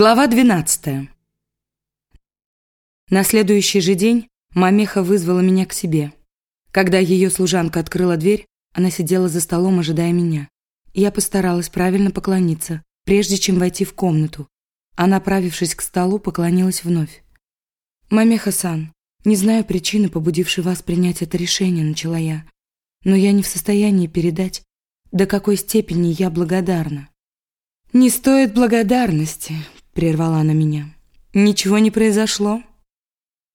Глава 12. На следующий же день Мамеха вызвала меня к себе. Когда ее служанка открыла дверь, она сидела за столом, ожидая меня. Я постаралась правильно поклониться, прежде чем войти в комнату. Она, направившись к столу, поклонилась вновь. «Мамеха-сан, не знаю причины, побудившей вас принять это решение», — начала я. «Но я не в состоянии передать, до какой степени я благодарна». «Не стоит благодарности», — прервала она меня. «Ничего не произошло.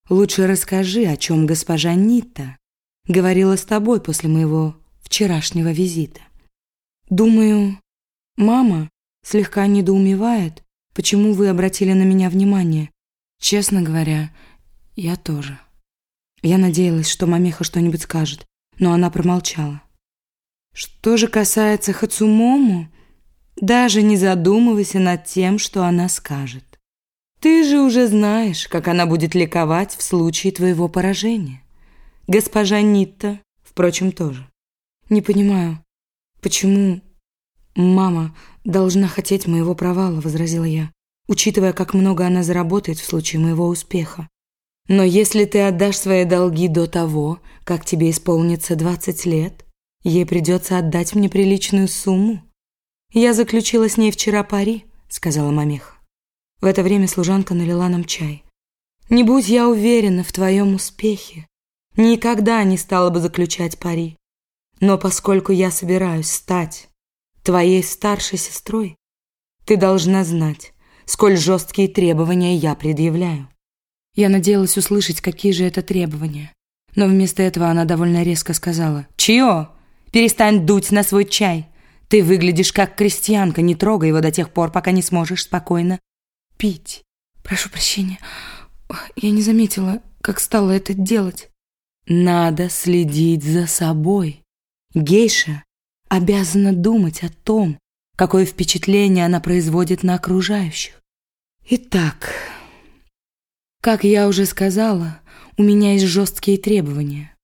Лучше расскажи, о чем госпожа Нита говорила с тобой после моего вчерашнего визита. Думаю, мама слегка недоумевает, почему вы обратили на меня внимание. Честно говоря, я тоже. Я надеялась, что мамеха что-нибудь скажет, но она промолчала. Что же касается Хацумому, даже не задумывайся над тем, что она скажет. Ты же уже знаешь, как она будет ликовать в случае твоего поражения. Госпожа Нитта, впрочем, тоже. Не понимаю, почему мама должна хотеть моего провала, возразила я, учитывая, как много она заработает в случае моего успеха. Но если ты отдашь свои долги до того, как тебе исполнится 20 лет, ей придется отдать мне приличную сумму. Я заключила с ней вчера пари, сказала мамеха. В это время служанка налила нам чай. Не будь я уверена в твоем успехе, никогда не стала бы заключать пари. Но поскольку я собираюсь стать твоей старшей сестрой, ты должна знать, сколь жесткие требования я предъявляю. Я надеялась услышать, какие же это требования. Но вместо этого она довольно резко сказала. «Чье? Перестань дуть на свой чай. Ты выглядишь как крестьянка, не трогай его до тех пор, пока не сможешь спокойно пить. Прошу прощения, я не заметила, как стала это делать. Надо следить за собой. Гейша обязана думать о том, какое впечатление она производит на окружающих. Итак, как я уже сказала, у меня есть жесткие требования.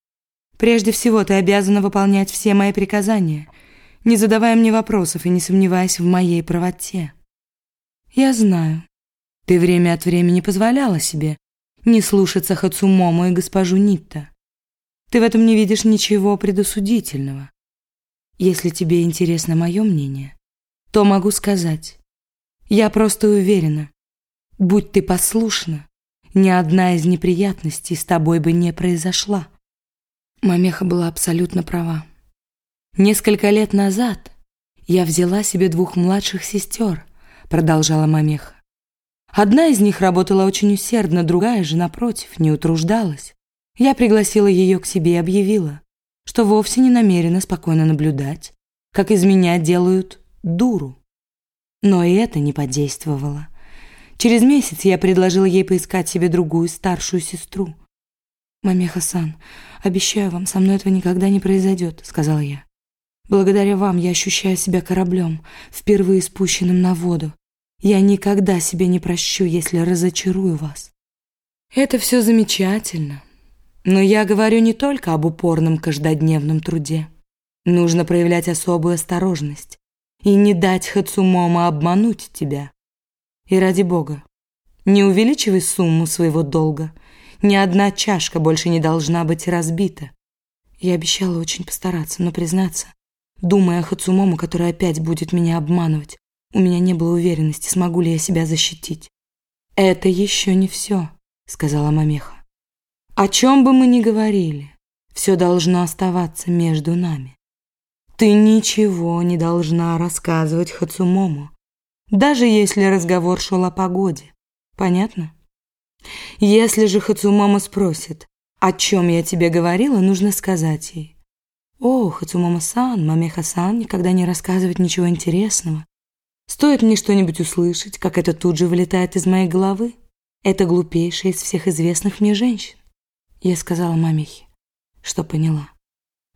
Прежде всего, ты обязана выполнять все мои приказания, не задавая мне вопросов и не сомневаясь в моей правоте. Я знаю, ты время от времени позволяла себе не слушаться Хацумому и госпожу Нитта. Ты в этом не видишь ничего предосудительного. Если тебе интересно мое мнение, то могу сказать. Я просто уверена, будь ты послушна, ни одна из неприятностей с тобой бы не произошла. Мамеха была абсолютно права. Несколько лет назад я взяла себе двух младших сестер, продолжала Мамеха. Одна из них работала очень усердно, другая же, напротив, не утруждалась. Я пригласила ее к себе и объявила, что вовсе не намерена спокойно наблюдать, как из меня делают дуру. Но и это не подействовало. Через месяц я предложила ей поискать себе другую старшую сестру. «Маме Хасан, обещаю вам, со мной этого никогда не произойдет», — сказала я. «Благодаря вам я ощущаю себя кораблем, впервые спущенным на воду. Я никогда себе не прощу, если разочарую вас. Это все замечательно. Но я говорю не только об упорном каждодневном труде. Нужно проявлять особую осторожность и не дать Хацумома обмануть тебя. И ради бога, не увеличивай сумму своего долга. Ни одна чашка больше не должна быть разбита. Я обещала очень постараться, но признаться, думая о Хацумому, который опять будет меня обманывать, у меня не было уверенности, смогу ли я себя защитить. «Это еще не все», — сказала Мамеха. «О чем бы мы ни говорили, все должно оставаться между нами. Ты ничего не должна рассказывать Хацумому, даже если разговор шел о погоде. Понятно? Если же Хацумомо спросит, о чем я тебе говорила, нужно сказать ей. «О, Хацумомо-сан, Мамеха-сан никогда не рассказывает ничего интересного. Стоит мне что-нибудь услышать, как это тут же вылетает из моей головы. Это глупейшая из всех известных мне женщин. Я сказала мамехе, что поняла.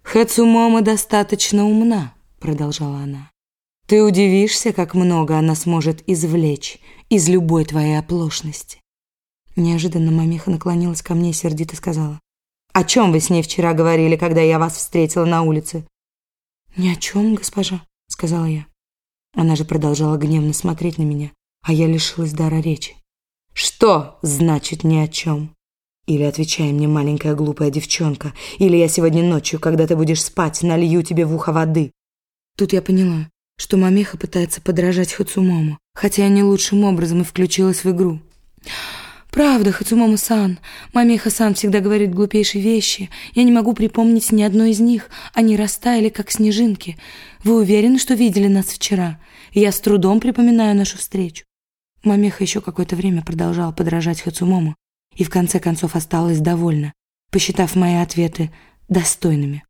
«Хацумома достаточно умна», — продолжала она. «Ты удивишься, как много она сможет извлечь из любой твоей оплошности». Неожиданно мамеха наклонилась ко мне и сердито сказала. О чем вы с ней вчера говорили, когда я вас встретила на улице?» «Ни о чем, госпожа», — сказала я. Она же продолжала гневно смотреть на меня, а я лишилась дара речи. «Что значит ни о чем?» Или отвечай мне, маленькая глупая девчонка, или я сегодня ночью, когда ты будешь спать, налью тебе в ухо воды. Тут я поняла, что мамеха пытается подражать Хацумому, хотя я не лучшим образом и включилась в игру. «Правда, Хацумому-сан, мамеха-сан всегда говорит глупейшие вещи. Я не могу припомнить ни одной из них. Они растаяли, как снежинки. Вы уверены, что видели нас вчера? Я с трудом припоминаю нашу встречу». Мамеха еще какое-то время продолжала подражать Хацумому, и в конце концов осталась довольна, посчитав мои ответы достойными.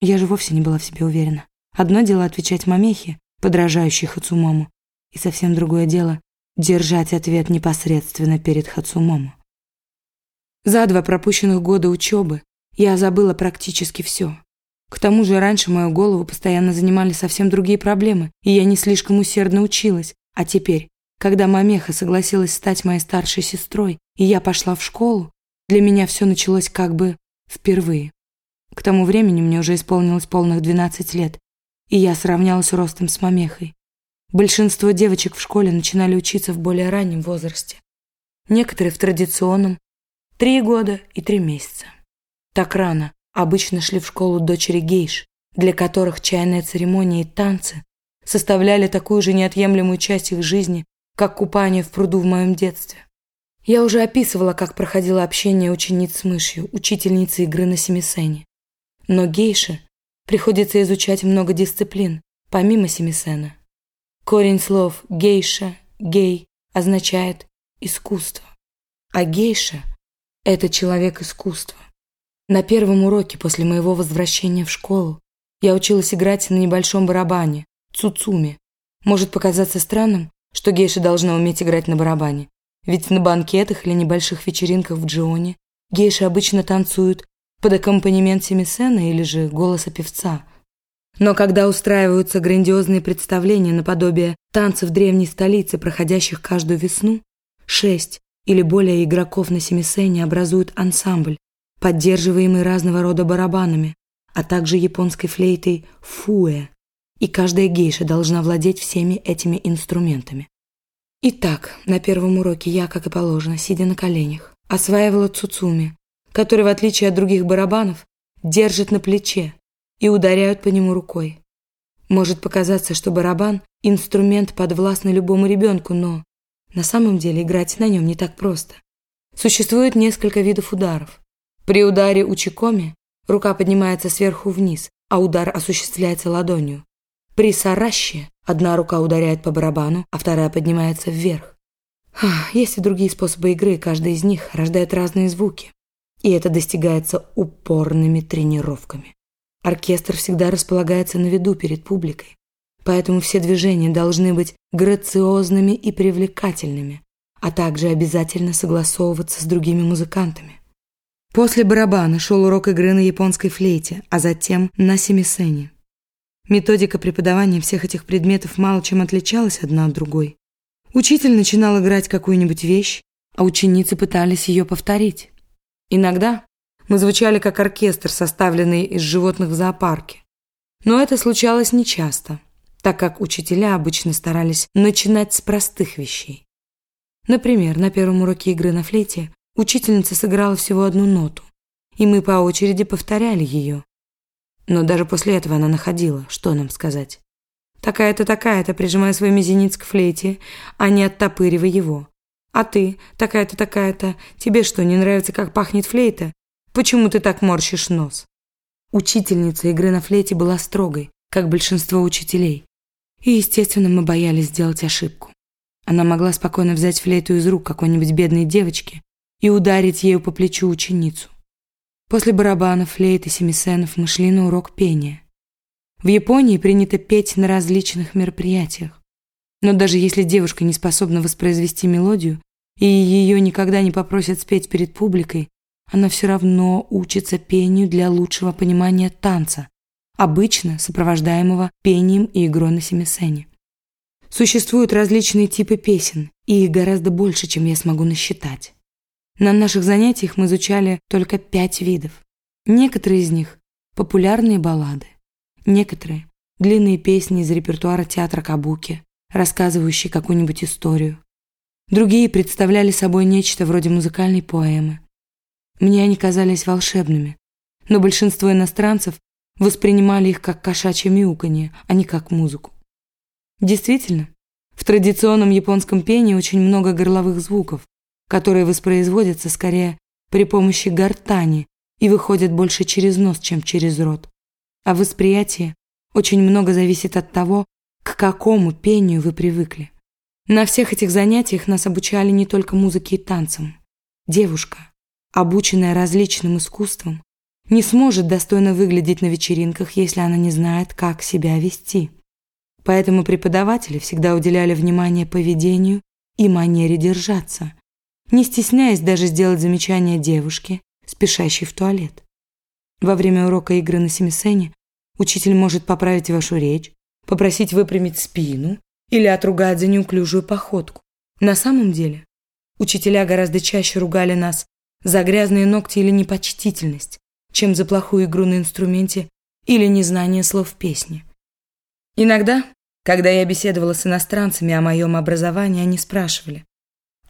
Я же вовсе не была в себе уверена. Одно дело отвечать мамехе, подражающей Хацумому, и совсем другое дело держать ответ непосредственно перед Хацумому. За два пропущенных года учебы я забыла практически все. К тому же раньше мою голову постоянно занимали совсем другие проблемы, и я не слишком усердно училась, а теперь когда Мамеха согласилась стать моей старшей сестрой, и я пошла в школу, для меня все началось как бы впервые. К тому времени мне уже исполнилось полных 12 лет, и я сравнялась ростом с Мамехой. Большинство девочек в школе начинали учиться в более раннем возрасте. Некоторые в традиционном – три года и три месяца. Так рано обычно шли в школу дочери гейш, для которых чайная церемония и танцы составляли такую же неотъемлемую часть их жизни, как купание в пруду в моем детстве. Я уже описывала, как проходило общение учениц с мышью, учительницы игры на семисене. Но гейше приходится изучать много дисциплин, помимо семисена. Корень слов «гейша», «гей» означает «искусство». А гейша – это человек искусства. На первом уроке после моего возвращения в школу я училась играть на небольшом барабане – цуцуми. Может показаться странным, что гейша должна уметь играть на барабане. Ведь на банкетах или небольших вечеринках в Джионе гейши обычно танцуют под аккомпанемент семисена или же голоса певца. Но когда устраиваются грандиозные представления наподобие танцев древней столицы, проходящих каждую весну, шесть или более игроков на семисене образуют ансамбль, поддерживаемый разного рода барабанами, а также японской флейтой фуэ, и каждая гейша должна владеть всеми этими инструментами. Итак, на первом уроке я, как и положено, сидя на коленях, осваивала цуцуми, который, в отличие от других барабанов, держит на плече и ударяют по нему рукой. Может показаться, что барабан – инструмент подвластный любому ребенку, но на самом деле играть на нем не так просто. Существует несколько видов ударов. При ударе учикоми рука поднимается сверху вниз, а удар осуществляется ладонью. При сараще одна рука ударяет по барабану, а вторая поднимается вверх. Есть и другие способы игры, каждый из них рождает разные звуки. И это достигается упорными тренировками. Оркестр всегда располагается на виду перед публикой, поэтому все движения должны быть грациозными и привлекательными, а также обязательно согласовываться с другими музыкантами. После барабана шел урок игры на японской флейте, а затем на семисене. Методика преподавания всех этих предметов мало чем отличалась одна от другой. Учитель начинал играть какую-нибудь вещь, а ученицы пытались ее повторить. Иногда мы звучали как оркестр, составленный из животных в зоопарке. Но это случалось нечасто, так как учителя обычно старались начинать с простых вещей. Например, на первом уроке игры на флейте учительница сыграла всего одну ноту, и мы по очереди повторяли ее, но даже после этого она находила, что нам сказать. Такая-то, такая-то, прижимая свой мизинец к флейте, а не оттопыривая его. А ты, такая-то, такая-то, тебе что, не нравится, как пахнет флейта? Почему ты так морщишь нос? Учительница игры на флейте была строгой, как большинство учителей. И, естественно, мы боялись сделать ошибку. Она могла спокойно взять флейту из рук какой-нибудь бедной девочки и ударить ею по плечу ученицу. После барабанов, флейт и семисенов мы шли на урок пения. В Японии принято петь на различных мероприятиях. Но даже если девушка не способна воспроизвести мелодию, и ее никогда не попросят спеть перед публикой, она все равно учится пению для лучшего понимания танца, обычно сопровождаемого пением и игрой на семисене. Существуют различные типы песен, и их гораздо больше, чем я смогу насчитать. На наших занятиях мы изучали только пять видов. Некоторые из них – популярные баллады, некоторые – длинные песни из репертуара театра Кабуки, рассказывающие какую-нибудь историю. Другие представляли собой нечто вроде музыкальной поэмы. Мне они казались волшебными, но большинство иностранцев воспринимали их как кошачье мяуканье, а не как музыку. Действительно, в традиционном японском пении очень много горловых звуков, которые воспроизводятся скорее при помощи гортани и выходят больше через нос, чем через рот. А в восприятии очень много зависит от того, к какому пению вы привыкли. На всех этих занятиях нас обучали не только музыке и танцам. Девушка, обученная различным искусствам, не сможет достойно выглядеть на вечеринках, если она не знает, как себя вести. Поэтому преподаватели всегда уделяли внимание поведению и манере держаться, не стесняясь даже сделать замечание девушке, спешащей в туалет. Во время урока игры на семисене учитель может поправить вашу речь, попросить выпрямить спину или отругать за неуклюжую походку. На самом деле, учителя гораздо чаще ругали нас за грязные ногти или непочтительность, чем за плохую игру на инструменте или незнание слов песни. Иногда, когда я беседовала с иностранцами о моем образовании, они спрашивали,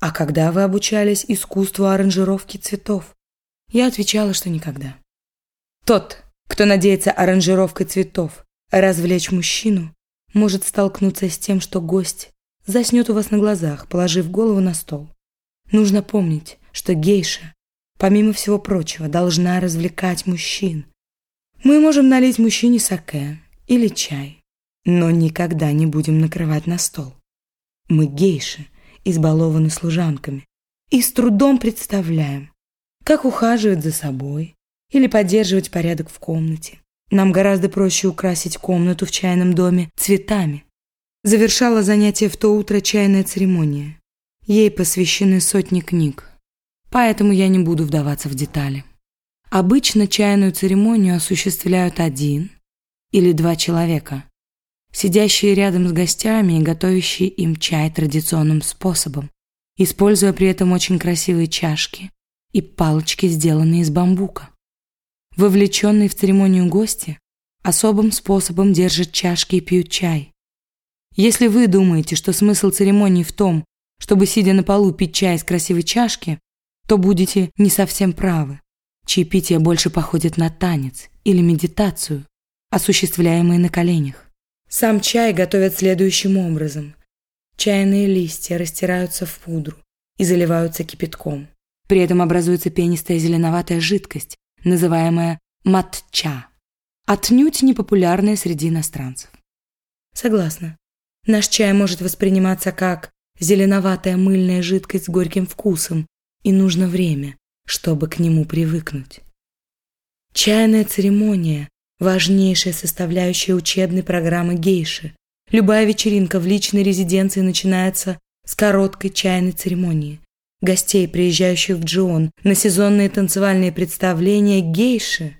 «А когда вы обучались искусству аранжировки цветов?» Я отвечала, что никогда. Тот, кто надеется аранжировкой цветов развлечь мужчину, может столкнуться с тем, что гость заснет у вас на глазах, положив голову на стол. Нужно помнить, что гейша помимо всего прочего, должна развлекать мужчин. Мы можем налить мужчине саке или чай, но никогда не будем накрывать на стол. Мы гейши, избалованы служанками, и с трудом представляем, как ухаживать за собой или поддерживать порядок в комнате. Нам гораздо проще украсить комнату в чайном доме цветами. Завершала занятие в то утро чайная церемония. Ей посвящены сотни книг поэтому я не буду вдаваться в детали. Обычно чайную церемонию осуществляют один или два человека, сидящие рядом с гостями и готовящие им чай традиционным способом, используя при этом очень красивые чашки и палочки, сделанные из бамбука. Вовлеченные в церемонию гости особым способом держат чашки и пьют чай. Если вы думаете, что смысл церемонии в том, чтобы, сидя на полу, пить чай из красивой чашки, то будете не совсем правы. Чаепитие больше походит на танец или медитацию, осуществляемые на коленях. Сам чай готовят следующим образом. Чайные листья растираются в пудру и заливаются кипятком. При этом образуется пенистая зеленоватая жидкость, называемая матча, отнюдь непопулярная среди иностранцев. Согласна. Наш чай может восприниматься как зеленоватая мыльная жидкость с горьким вкусом, и нужно время, чтобы к нему привыкнуть. Чайная церемония – важнейшая составляющая учебной программы гейши. Любая вечеринка в личной резиденции начинается с короткой чайной церемонии. Гостей, приезжающих в Джион на сезонные танцевальные представления гейши,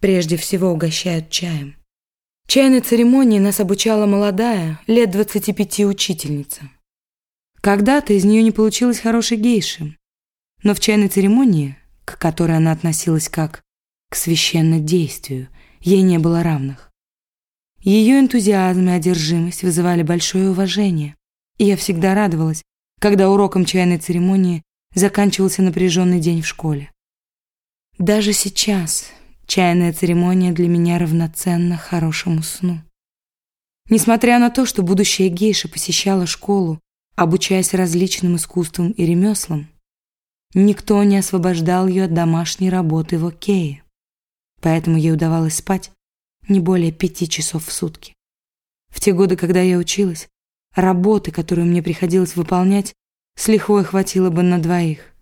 прежде всего угощают чаем. Чайной церемонии нас обучала молодая, лет 25 учительница. Когда-то из нее не получилось хорошей гейши, но в чайной церемонии, к которой она относилась как к священному действию, ей не было равных. Ее энтузиазм и одержимость вызывали большое уважение, и я всегда радовалась, когда уроком чайной церемонии заканчивался напряженный день в школе. Даже сейчас чайная церемония для меня равноценна хорошему сну. Несмотря на то, что будущая гейша посещала школу, обучаясь различным искусствам и ремеслам, Никто не освобождал ее от домашней работы в Окее, поэтому ей удавалось спать не более пяти часов в сутки. В те годы, когда я училась, работы, которую мне приходилось выполнять, с лихвой хватило бы на двоих.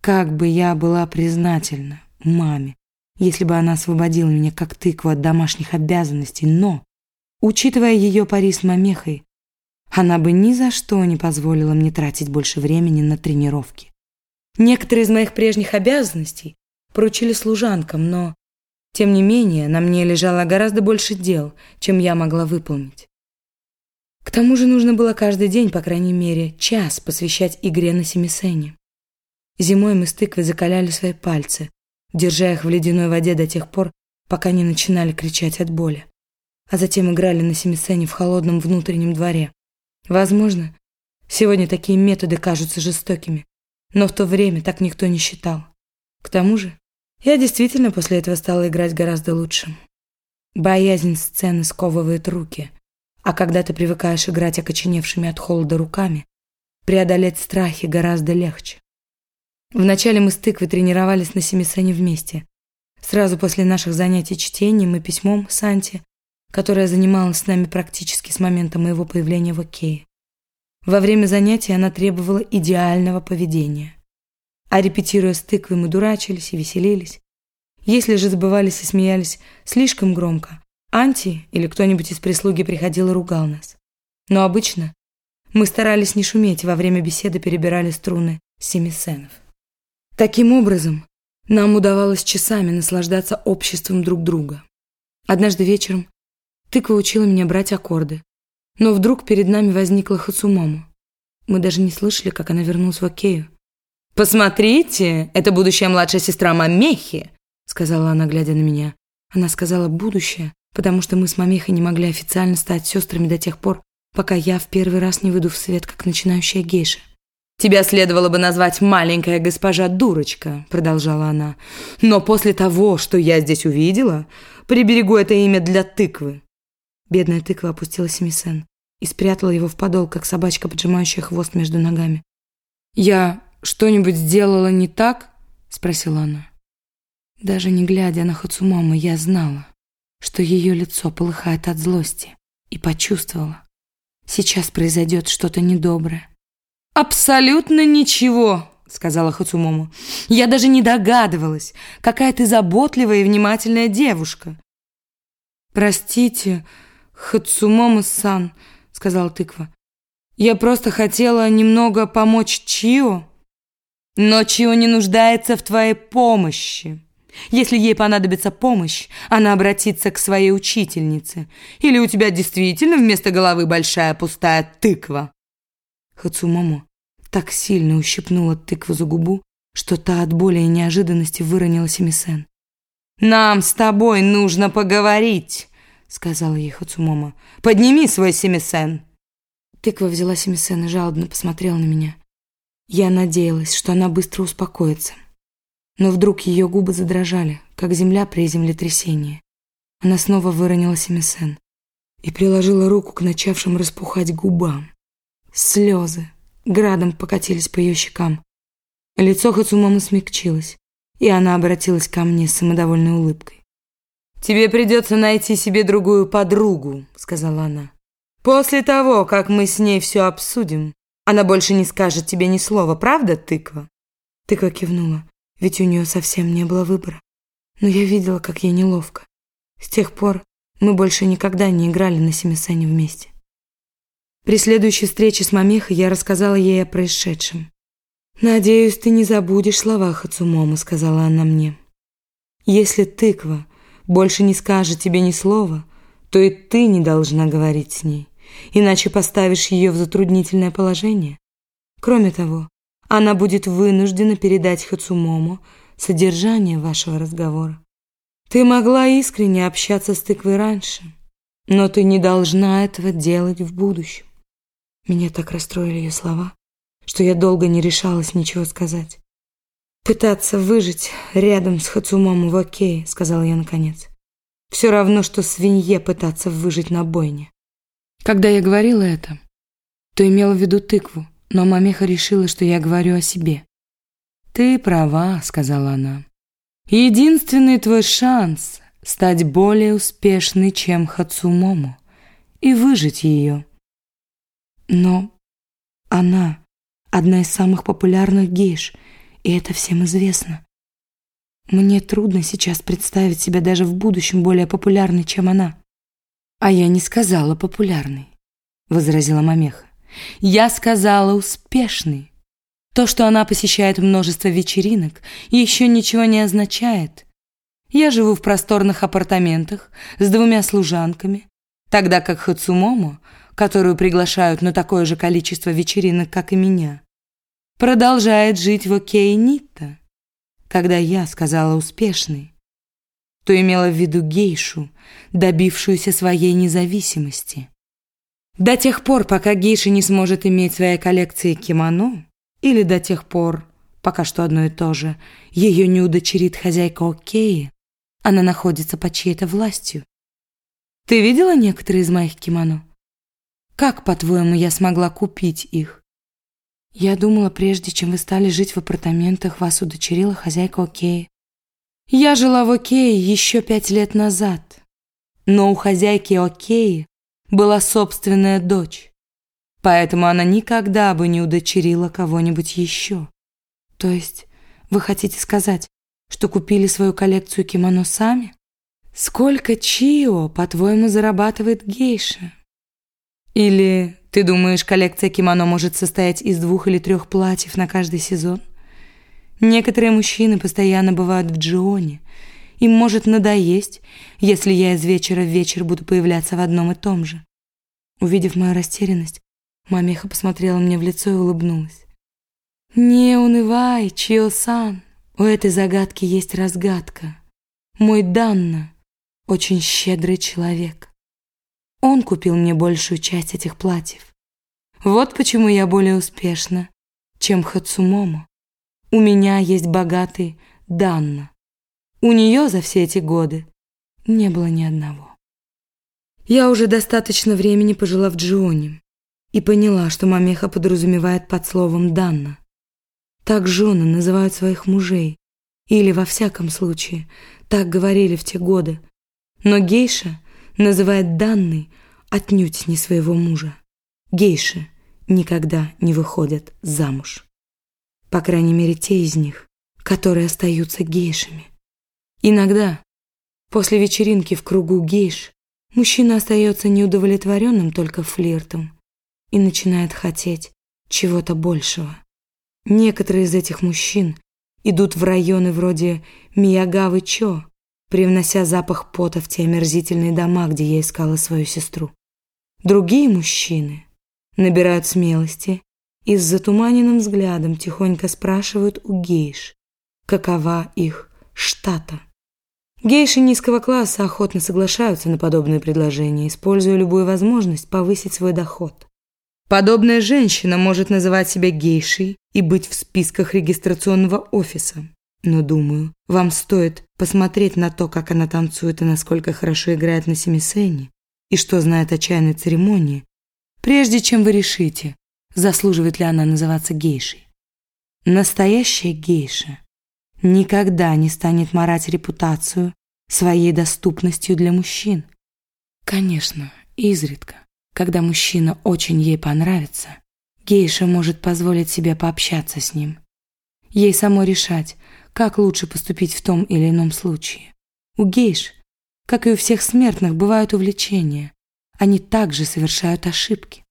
Как бы я была признательна маме, если бы она освободила меня как тыкву от домашних обязанностей, но, учитывая ее пари с мамехой, она бы ни за что не позволила мне тратить больше времени на тренировки. Некоторые из моих прежних обязанностей поручили служанкам, но, тем не менее, на мне лежало гораздо больше дел, чем я могла выполнить. К тому же нужно было каждый день, по крайней мере, час посвящать игре на семисене. Зимой мы с тыквой закаляли свои пальцы, держа их в ледяной воде до тех пор, пока не начинали кричать от боли. А затем играли на семисцене в холодном внутреннем дворе. Возможно, сегодня такие методы кажутся жестокими, но в то время так никто не считал. К тому же, я действительно после этого стала играть гораздо лучше. Боязнь сцены сковывает руки, а когда ты привыкаешь играть окоченевшими от холода руками, преодолеть страхи гораздо легче. Вначале мы с тыквой тренировались на семисцене вместе. Сразу после наших занятий чтением и письмом Санти, которая занималась с нами практически с момента моего появления в Окее. Во время занятий она требовала идеального поведения. А репетируя с тыквой, мы дурачились и веселились. Если же забывались и смеялись слишком громко, Анти или кто-нибудь из прислуги приходил и ругал нас. Но обычно мы старались не шуметь, во время беседы перебирали струны семисенов. Таким образом, нам удавалось часами наслаждаться обществом друг друга. Однажды вечером тыква учила меня брать аккорды, но вдруг перед нами возникла Хацумому. Мы даже не слышали, как она вернулась в Окею. «Посмотрите, это будущая младшая сестра Мамехи», сказала она, глядя на меня. Она сказала «будущее», потому что мы с Мамехой не могли официально стать сестрами до тех пор, пока я в первый раз не выйду в свет как начинающая гейша. «Тебя следовало бы назвать маленькая госпожа дурочка», — продолжала она. «Но после того, что я здесь увидела, приберегу это имя для тыквы». Бедная тыква опустила семисен и спрятала его в подол, как собачка, поджимающая хвост между ногами. «Я что-нибудь сделала не так?» — спросила она. Даже не глядя на Хацумаму, я знала, что ее лицо полыхает от злости, и почувствовала. Сейчас произойдет что-то недоброе. «Абсолютно ничего», — сказала Хацумому. «Я даже не догадывалась, какая ты заботливая и внимательная девушка». «Простите, Хацумомо-сан», — сказала тыква. «Я просто хотела немного помочь Чио». «Но Чио не нуждается в твоей помощи. Если ей понадобится помощь, она обратится к своей учительнице. Или у тебя действительно вместо головы большая пустая тыква?» Хацумомо так сильно ущипнула тыкву за губу, что та от боли и неожиданности выронила семисен. «Нам с тобой нужно поговорить», — сказала ей Хацумомо. «Подними свой семисен». Тыква взяла семисен и жалобно посмотрела на меня. Я надеялась, что она быстро успокоится. Но вдруг ее губы задрожали, как земля при землетрясении. Она снова выронила семисен и приложила руку к начавшим распухать губам. Слезы градом покатились по ее щекам. Лицо Хацумамы смягчилось, и она обратилась ко мне с самодовольной улыбкой. «Тебе придется найти себе другую подругу», — сказала она. «После того, как мы с ней все обсудим, она больше не скажет тебе ни слова, правда, тыква?» Тыква кивнула, ведь у нее совсем не было выбора. Но я видела, как ей неловко. С тех пор мы больше никогда не играли на семисене вместе. При следующей встрече с Мамехой я рассказала ей о происшедшем. «Надеюсь, ты не забудешь слова Хацумомо», — сказала она мне. «Если тыква больше не скажет тебе ни слова, то и ты не должна говорить с ней, иначе поставишь ее в затруднительное положение. Кроме того, она будет вынуждена передать Хацумомо содержание вашего разговора. Ты могла искренне общаться с тыквой раньше, но ты не должна этого делать в будущем. Меня так расстроили ее слова, что я долго не решалась ничего сказать. «Пытаться выжить рядом с Хацумом в окей», — сказала я наконец. «Все равно, что свинье пытаться выжить на бойне». Когда я говорила это, то имела в виду тыкву, но мамеха решила, что я говорю о себе. «Ты права», — сказала она. «Единственный твой шанс — стать более успешной, чем Хацумому, и выжить ее». Но она одна из самых популярных гейш, и это всем известно. Мне трудно сейчас представить себя даже в будущем более популярной, чем она. А я не сказала популярной, возразила Мамеха. Я сказала успешной. То, что она посещает множество вечеринок, еще ничего не означает. Я живу в просторных апартаментах с двумя служанками, тогда как Хацумомо которую приглашают на такое же количество вечеринок, как и меня, продолжает жить в Окей-Нита. когда я сказала «успешный», то имела в виду гейшу, добившуюся своей независимости. До тех пор, пока гейша не сможет иметь своей коллекции кимоно, или до тех пор, пока что одно и то же, ее не удочерит хозяйка Океи, она находится под чьей-то властью. Ты видела некоторые из моих кимоно? Как, по-твоему, я смогла купить их? Я думала, прежде чем вы стали жить в апартаментах, вас удочерила хозяйка Океи. Я жила в Окее еще пять лет назад, но у хозяйки Океи была собственная дочь, поэтому она никогда бы не удочерила кого-нибудь еще. То есть вы хотите сказать, что купили свою коллекцию кимоно сами? Сколько чио, по-твоему, зарабатывает гейша? Или ты думаешь, коллекция кимоно может состоять из двух или трех платьев на каждый сезон? Некоторые мужчины постоянно бывают в Джионе. Им может надоесть, если я из вечера в вечер буду появляться в одном и том же. Увидев мою растерянность, мамеха посмотрела мне в лицо и улыбнулась. «Не унывай, Чио-сан, у этой загадки есть разгадка. Мой Данна очень щедрый человек. Он купил мне большую часть этих платьев. Вот почему я более успешна, чем Хацумомо. У меня есть богатый Данна. У нее за все эти годы не было ни одного. Я уже достаточно времени пожила в Джионе и поняла, что мамеха подразумевает под словом «Данна». Так жены называют своих мужей, или, во всяком случае, так говорили в те годы. Но гейша называет данной отнюдь не своего мужа. Гейши никогда не выходят замуж. По крайней мере, те из них, которые остаются гейшами. Иногда, после вечеринки в кругу гейш, мужчина остается неудовлетворенным только флиртом и начинает хотеть чего-то большего. Некоторые из этих мужчин идут в районы вроде Миягавы-Чо, привнося запах пота в те омерзительные дома, где я искала свою сестру. Другие мужчины набирают смелости и с затуманенным взглядом тихонько спрашивают у гейш, какова их штата. Гейши низкого класса охотно соглашаются на подобные предложения, используя любую возможность повысить свой доход. Подобная женщина может называть себя гейшей и быть в списках регистрационного офиса. Но, думаю, вам стоит посмотреть на то, как она танцует и насколько хорошо играет на семисене, и что знает о чайной церемонии, прежде чем вы решите, заслуживает ли она называться гейшей. Настоящая гейша никогда не станет марать репутацию своей доступностью для мужчин. Конечно, изредка, когда мужчина очень ей понравится, гейша может позволить себе пообщаться с ним. Ей самой решать, как лучше поступить в том или ином случае. У гейш, как и у всех смертных, бывают увлечения. Они также совершают ошибки.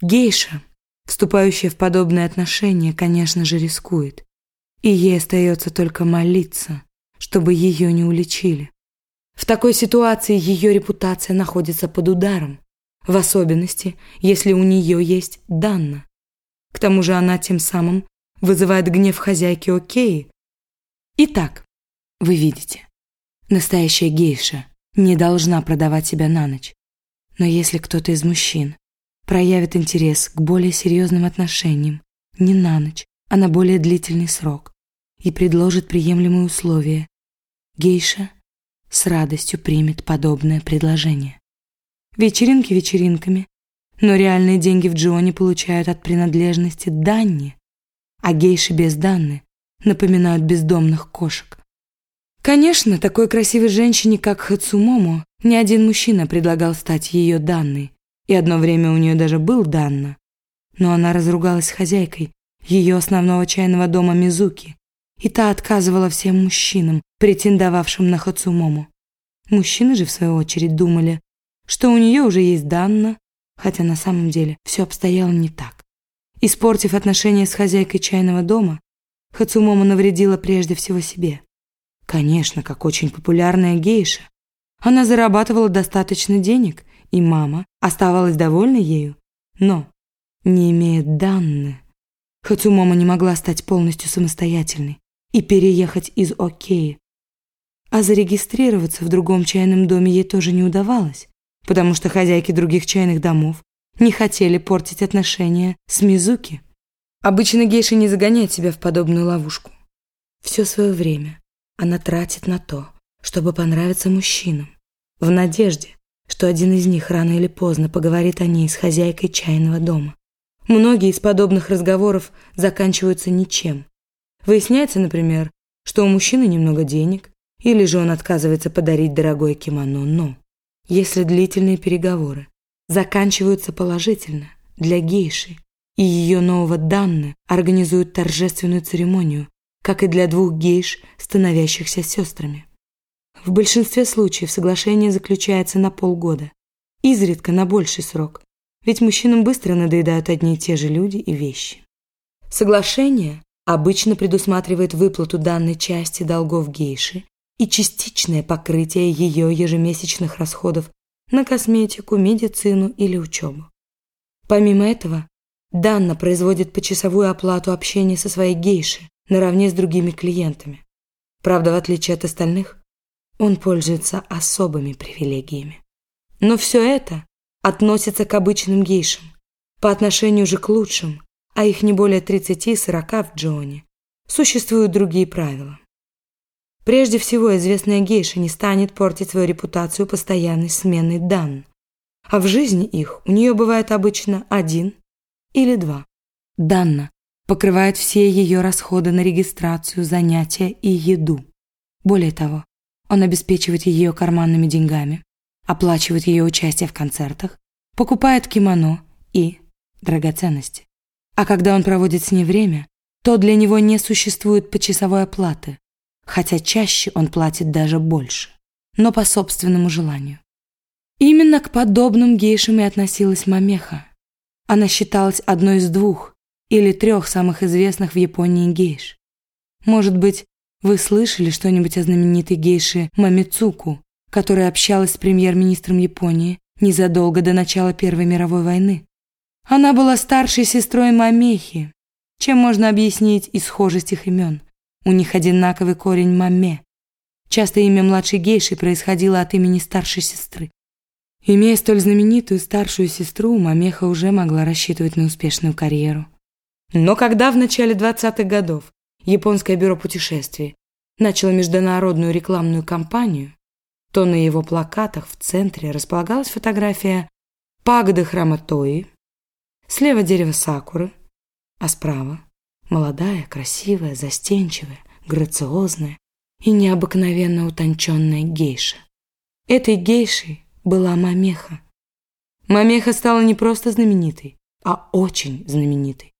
Гейша, вступающая в подобные отношения, конечно же, рискует и ей остается только молиться, чтобы ее не уличили. В такой ситуации ее репутация находится под ударом, в особенности, если у нее есть Данна. К тому же она тем самым вызывает гнев хозяйки Океи. Итак, вы видите, настоящая гейша не должна продавать себя на ночь. Но если кто-то из мужчин проявит интерес к более серьезным отношениям не на ночь, а на более длительный срок, и предложит приемлемые условия, гейша с радостью примет подобное предложение. Вечеринки вечеринками, но реальные деньги в Джоне получают от принадлежности Данни, а гейши без Данны напоминают бездомных кошек. Конечно, такой красивой женщине, как Хацумомо, ни один мужчина предлагал стать ее Данной, и одно время у нее даже был Данна. Но она разругалась с хозяйкой ее основного чайного дома Мизуки, и та отказывала всем мужчинам, претендовавшим на Хацумому. Мужчины же, в свою очередь, думали, что у нее уже есть Данна, хотя на самом деле все обстояло не так. Испортив отношения с хозяйкой чайного дома, Хацумомо навредила прежде всего себе. Конечно, как очень популярная гейша. Она зарабатывала достаточно денег, и мама оставалась довольна ею. Но, не имея Данны, Хацумомо не могла стать полностью самостоятельной и переехать из Океи. А зарегистрироваться в другом чайном доме ей тоже не удавалось, потому что хозяйки других чайных домов не хотели портить отношения с Мизуки. Обычно гейша не загоняет себя в подобную ловушку. Все свое время она тратит на то, чтобы понравиться мужчинам, в надежде, что один из них рано или поздно поговорит о ней с хозяйкой чайного дома. Многие из подобных разговоров заканчиваются ничем. Выясняется, например, что у мужчины немного денег, или же он отказывается подарить дорогое кимоно, но если длительные переговоры заканчиваются положительно для гейши, и ее нового Данны организуют торжественную церемонию, как и для двух гейш, становящихся сестрами. В большинстве случаев соглашение заключается на полгода, изредка на больший срок, ведь мужчинам быстро надоедают одни и те же люди и вещи. Соглашение обычно предусматривает выплату данной части долгов гейши и частичное покрытие ее ежемесячных расходов на косметику, медицину или учебу. Помимо этого, Данна производит почасовую оплату общения со своей гейшей наравне с другими клиентами. Правда, в отличие от остальных, он пользуется особыми привилегиями. Но все это относится к обычным гейшам, по отношению же к лучшим, а их не более 30-40 в Джоне, существуют другие правила. Прежде всего, известная гейша не станет портить свою репутацию постоянной сменой дан, а в жизни их у нее бывает обычно один или два. Данна покрывает все ее расходы на регистрацию, занятия и еду. Более того, он обеспечивает ее карманными деньгами, оплачивает ее участие в концертах, покупает кимоно и драгоценности. А когда он проводит с ней время, то для него не существует почасовой оплаты, хотя чаще он платит даже больше, но по собственному желанию. Именно к подобным гейшам и относилась Мамеха. Она считалась одной из двух или трех самых известных в Японии гейш. Может быть, вы слышали что-нибудь о знаменитой гейше Мамицуку, которая общалась с премьер-министром Японии незадолго до начала Первой мировой войны? Она была старшей сестрой Мамехи, чем можно объяснить и схожесть их имен. У них одинаковый корень Маме. Часто имя младшей гейши происходило от имени старшей сестры. Имея столь знаменитую старшую сестру, Мамеха уже могла рассчитывать на успешную карьеру. Но когда в начале 20-х годов японское бюро путешествий начало международную рекламную кампанию, то на его плакатах в центре располагалась фотография пагоды храма Тои, слева дерево сакуры, а справа молодая, красивая, застенчивая, грациозная и необыкновенно утонченная гейша. Этой гейшей была Мамеха. Мамеха стала не просто знаменитой, а очень знаменитой.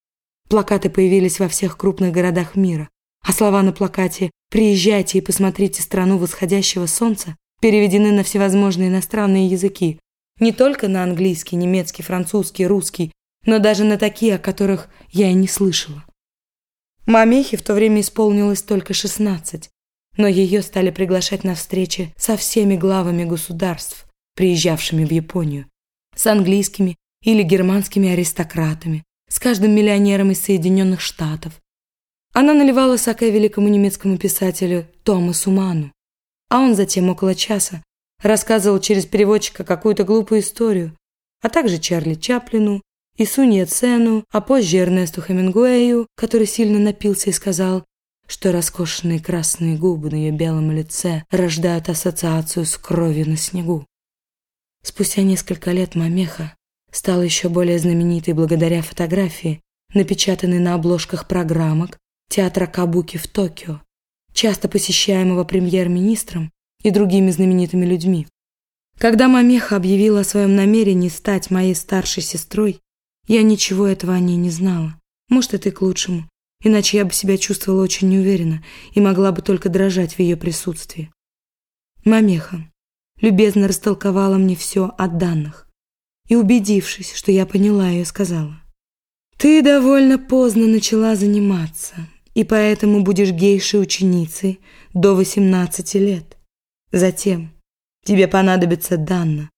Плакаты появились во всех крупных городах мира, а слова на плакате «Приезжайте и посмотрите страну восходящего солнца» переведены на всевозможные иностранные языки, не только на английский, немецкий, французский, русский, но даже на такие, о которых я и не слышала. Мамехе в то время исполнилось только 16, но ее стали приглашать на встречи со всеми главами государств, приезжавшими в Японию, с английскими или германскими аристократами, с каждым миллионером из Соединенных Штатов. Она наливала саке великому немецкому писателю Томасу Ману, а он затем около часа рассказывал через переводчика какую-то глупую историю, а также Чарли Чаплину и Сунья Цену, а позже Эрнесту Хемингуэю, который сильно напился и сказал, что роскошные красные губы на ее белом лице рождают ассоциацию с кровью на снегу. Спустя несколько лет Мамеха стала еще более знаменитой благодаря фотографии, напечатанной на обложках программок театра Кабуки в Токио, часто посещаемого премьер-министром и другими знаменитыми людьми. Когда Мамеха объявила о своем намерении стать моей старшей сестрой, я ничего этого о ней не знала. Может, это и к лучшему, иначе я бы себя чувствовала очень неуверенно и могла бы только дрожать в ее присутствии. Мамеха любезно растолковала мне все о данных, и, убедившись, что я поняла ее, сказала. «Ты довольно поздно начала заниматься, и поэтому будешь гейшей ученицей до 18 лет. Затем тебе понадобится Данна,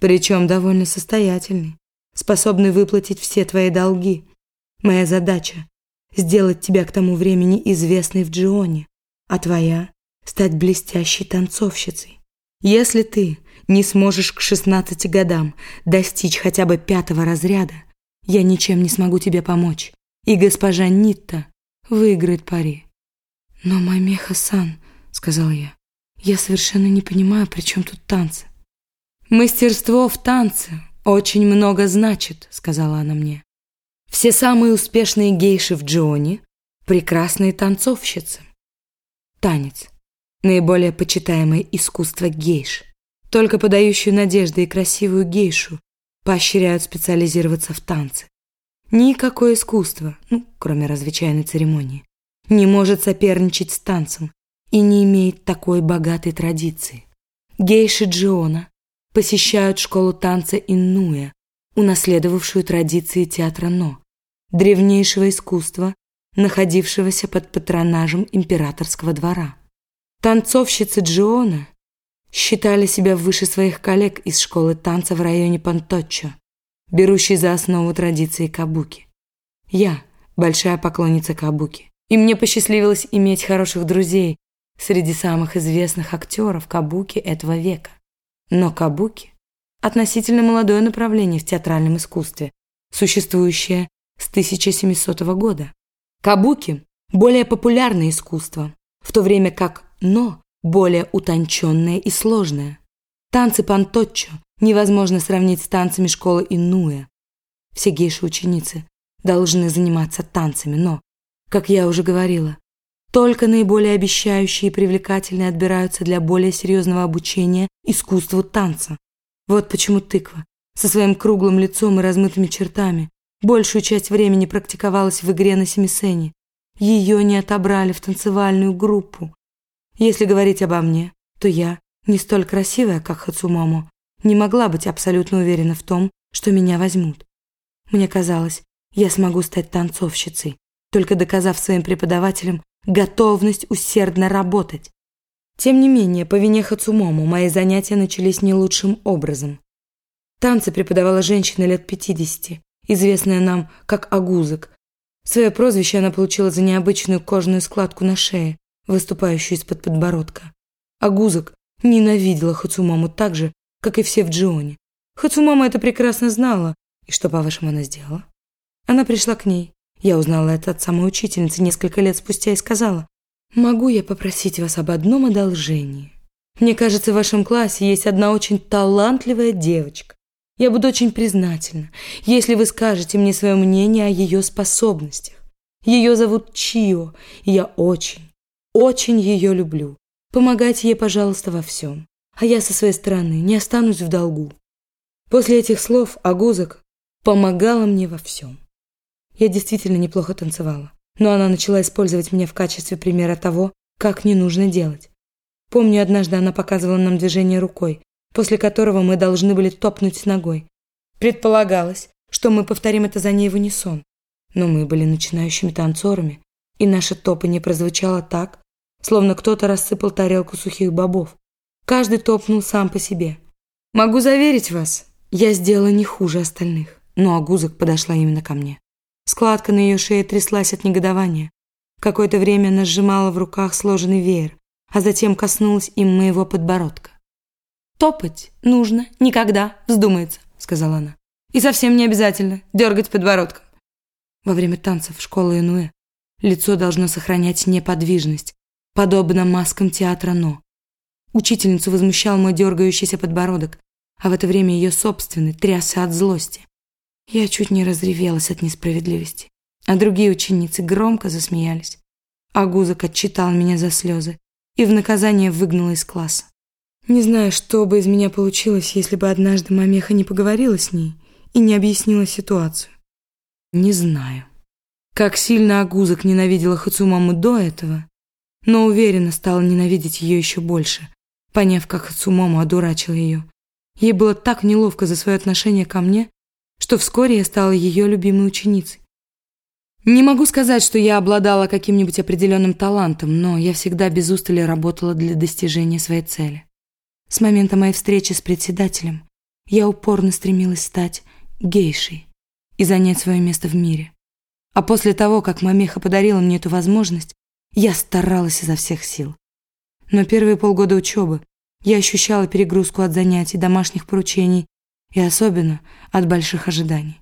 причем довольно состоятельный, способный выплатить все твои долги. Моя задача – сделать тебя к тому времени известной в Джионе, а твоя — стать блестящей танцовщицей. Если ты не сможешь к 16 годам достичь хотя бы пятого разряда, я ничем не смогу тебе помочь, и госпожа Нитта выиграет пари. «Но, Мамеха-сан», — сказал я, — «я совершенно не понимаю, при чем тут танцы». «Мастерство в танце очень много значит», — сказала она мне. «Все самые успешные гейши в Джоне — прекрасные танцовщицы. Танец — наиболее почитаемое искусство гейш. Только подающую надежды и красивую гейшу поощряют специализироваться в танце. Никакое искусство, ну, кроме разве чайной церемонии, не может соперничать с танцем и не имеет такой богатой традиции. Гейши Джиона посещают школу танца Иннуя, унаследовавшую традиции театра Но, древнейшего искусства, находившегося под патронажем императорского двора. Танцовщицы Джиона считали себя выше своих коллег из школы танца в районе Панточчо, берущей за основу традиции кабуки. Я – большая поклонница кабуки. И мне посчастливилось иметь хороших друзей среди самых известных актеров кабуки этого века. Но кабуки – относительно молодое направление в театральном искусстве, существующее с 1700 года. Кабуки – более популярное искусство, в то время как но более утонченное и сложное. Танцы панточчо невозможно сравнить с танцами школы Инуэ. Все гейши-ученицы должны заниматься танцами, но как я уже говорила, только наиболее обещающие и привлекательные отбираются для более серьезного обучения искусству танца. Вот почему тыква со своим круглым лицом и размытыми чертами большую часть времени практиковалась в игре на семисене. Ее не отобрали в танцевальную группу. Если говорить обо мне, то я, не столь красивая, как Хацумомо, не могла быть абсолютно уверена в том, что меня возьмут. Мне казалось, я смогу стать танцовщицей, только доказав своим преподавателям готовность усердно работать. Тем не менее, по вине Хацумому мои занятия начались не лучшим образом. Танцы преподавала женщина лет 50, известная нам как Агузок. Свое прозвище она получила за необычную кожаную складку на шее, выступающую из-под подбородка. Агузок ненавидела Хацумаму так же, как и все в Джионе. Хацумама это прекрасно знала, и что, по-вашему, она сделала? Она пришла к ней, я узнала это от самой учительницы несколько лет спустя и сказала, «Могу я попросить вас об одном одолжении? Мне кажется, в вашем классе есть одна очень талантливая девочка. Я буду очень признательна, если вы скажете мне свое мнение о ее способностях. Ее зовут Чио, и я очень, очень ее люблю. Помогайте ей, пожалуйста, во всем, а я со своей стороны не останусь в долгу». После этих слов Агузок помогала мне во всем. Я действительно неплохо танцевала, но она начала использовать меня в качестве примера того, как не нужно делать. Помню, однажды она показывала нам движение рукой, после которого мы должны были топнуть ногой. Предполагалось, что мы повторим это за ней в унисон, но мы были начинающими танцорами, и наше топание прозвучало так, словно кто-то рассыпал тарелку сухих бобов. Каждый топнул сам по себе. Могу заверить вас, я сделала не хуже остальных, но Агузок подошла именно ко мне. Складка на ее шее тряслась от негодования. Какое-то время она сжимала в руках сложенный веер, а затем коснулась им моего подбородка. «Топать нужно, никогда вздумается», — сказала она. «И совсем не обязательно дергать подбородком». Во время танцев школы Инуэ лицо должно сохранять неподвижность, подобно маскам театра Но. Учительницу возмущал мой дергающийся подбородок, а в это время ее собственный трясся от злости. Я чуть не разревелась от несправедливости, а другие ученицы громко засмеялись. Агузок отчитал меня за слезы и в наказание выгнал из класса. Не знаю, что бы из меня получилось, если бы однажды Мамеха не поговорила с ней и не объяснила ситуацию. Не знаю, как сильно Агузок ненавидела Хацумаму до этого, но уверенно стала ненавидеть ее еще больше, поняв, как Хацумаму одурачил ее. Ей было так неловко за свое отношение ко мне, что вскоре я стала ее любимой ученицей. Не могу сказать, что я обладала каким-нибудь определенным талантом, но я всегда без устали работала для достижения своей цели. С момента моей встречи с председателем я упорно стремилась стать гейшей и занять свое место в мире. А после того, как мамеха подарила мне эту возможность, я старалась изо всех сил. Но первые полгода учебы я ощущала перегрузку от занятий, домашних поручений и особенно от больших ожиданий.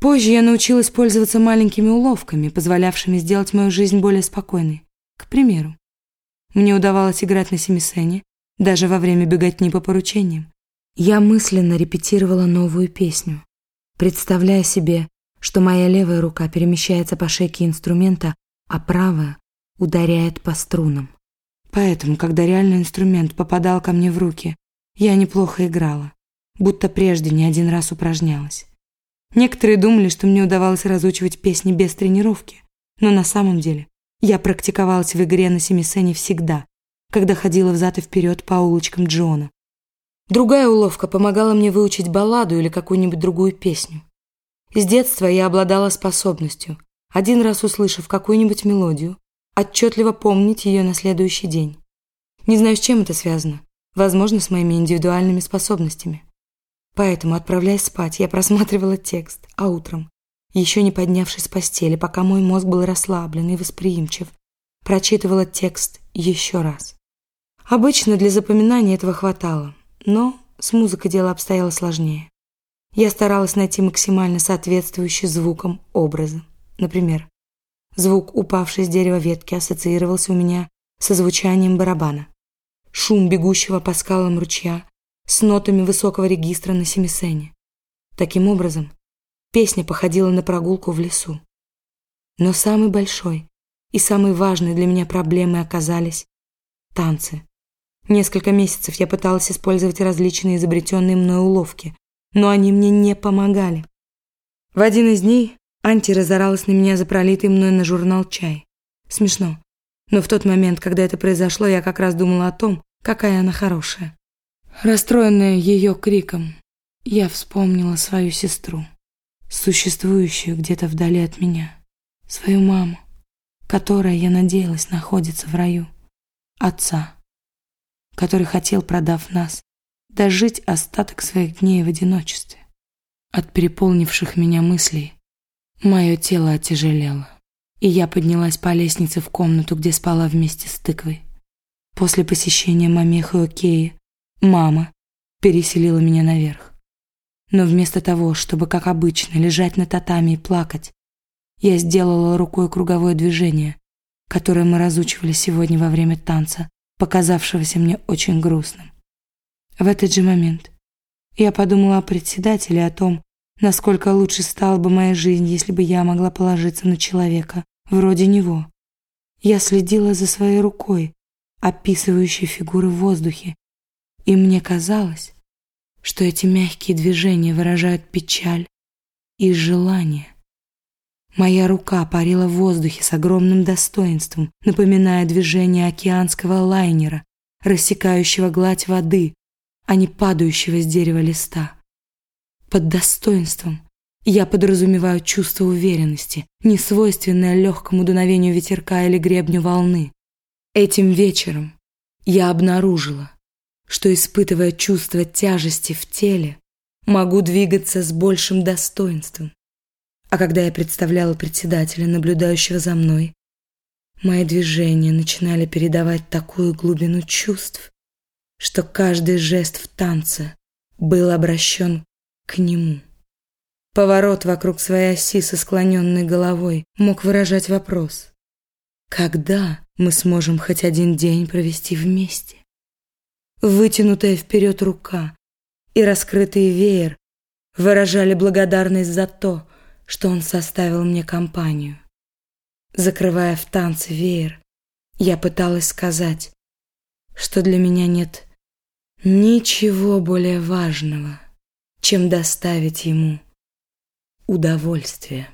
Позже я научилась пользоваться маленькими уловками, позволявшими сделать мою жизнь более спокойной. К примеру, мне удавалось играть на семисене, даже во время беготни по поручениям. Я мысленно репетировала новую песню, представляя себе, что моя левая рука перемещается по шейке инструмента, а правая ударяет по струнам. Поэтому, когда реальный инструмент попадал ко мне в руки, я неплохо играла, будто прежде не один раз упражнялась. Некоторые думали, что мне удавалось разучивать песни без тренировки, но на самом деле я практиковалась в игре на семисене всегда, когда ходила взад и вперед по улочкам Джона. Другая уловка помогала мне выучить балладу или какую-нибудь другую песню. С детства я обладала способностью, один раз услышав какую-нибудь мелодию, отчетливо помнить ее на следующий день. Не знаю, с чем это связано. Возможно, с моими индивидуальными способностями. Поэтому, отправляясь спать, я просматривала текст, а утром, еще не поднявшись с постели, пока мой мозг был расслаблен и восприимчив, прочитывала текст еще раз. Обычно для запоминания этого хватало, но с музыкой дело обстояло сложнее. Я старалась найти максимально соответствующий звуком образы. Например, Звук упавшей с дерева ветки ассоциировался у меня со звучанием барабана. Шум бегущего по скалам ручья с нотами высокого регистра на семисене. Таким образом, песня походила на прогулку в лесу. Но самой большой и самой важной для меня проблемой оказались танцы. Несколько месяцев я пыталась использовать различные изобретенные мной уловки, но они мне не помогали. В один из дней Анти разоралась на меня за пролитый мной на журнал чай. Смешно. Но в тот момент, когда это произошло, я как раз думала о том, какая она хорошая. Расстроенная ее криком, я вспомнила свою сестру, существующую где-то вдали от меня, свою маму, которая, я надеялась, находится в раю, отца, который хотел, продав нас, дожить остаток своих дней в одиночестве. От переполнивших меня мыслей Мое тело отяжелело, и я поднялась по лестнице в комнату, где спала вместе с тыквой. После посещения мамеха Океи мама переселила меня наверх. Но вместо того, чтобы, как обычно, лежать на татами и плакать, я сделала рукой круговое движение, которое мы разучивали сегодня во время танца, показавшегося мне очень грустным. В этот же момент я подумала о председателе, о том, насколько лучше стала бы моя жизнь, если бы я могла положиться на человека, вроде него. Я следила за своей рукой, описывающей фигуры в воздухе, и мне казалось, что эти мягкие движения выражают печаль и желание. Моя рука парила в воздухе с огромным достоинством, напоминая движение океанского лайнера, рассекающего гладь воды, а не падающего с дерева листа. Под достоинством я подразумеваю чувство уверенности, не свойственное легкому дуновению ветерка или гребню волны. Этим вечером я обнаружила, что, испытывая чувство тяжести в теле, могу двигаться с большим достоинством. А когда я представляла председателя, наблюдающего за мной, мои движения начинали передавать такую глубину чувств, что каждый жест в танце был обращен к нему. Поворот вокруг своей оси со склоненной головой мог выражать вопрос. Когда мы сможем хоть один день провести вместе? Вытянутая вперед рука и раскрытый веер выражали благодарность за то, что он составил мне компанию. Закрывая в танце веер, я пыталась сказать, что для меня нет ничего более важного, чем доставить ему удовольствие.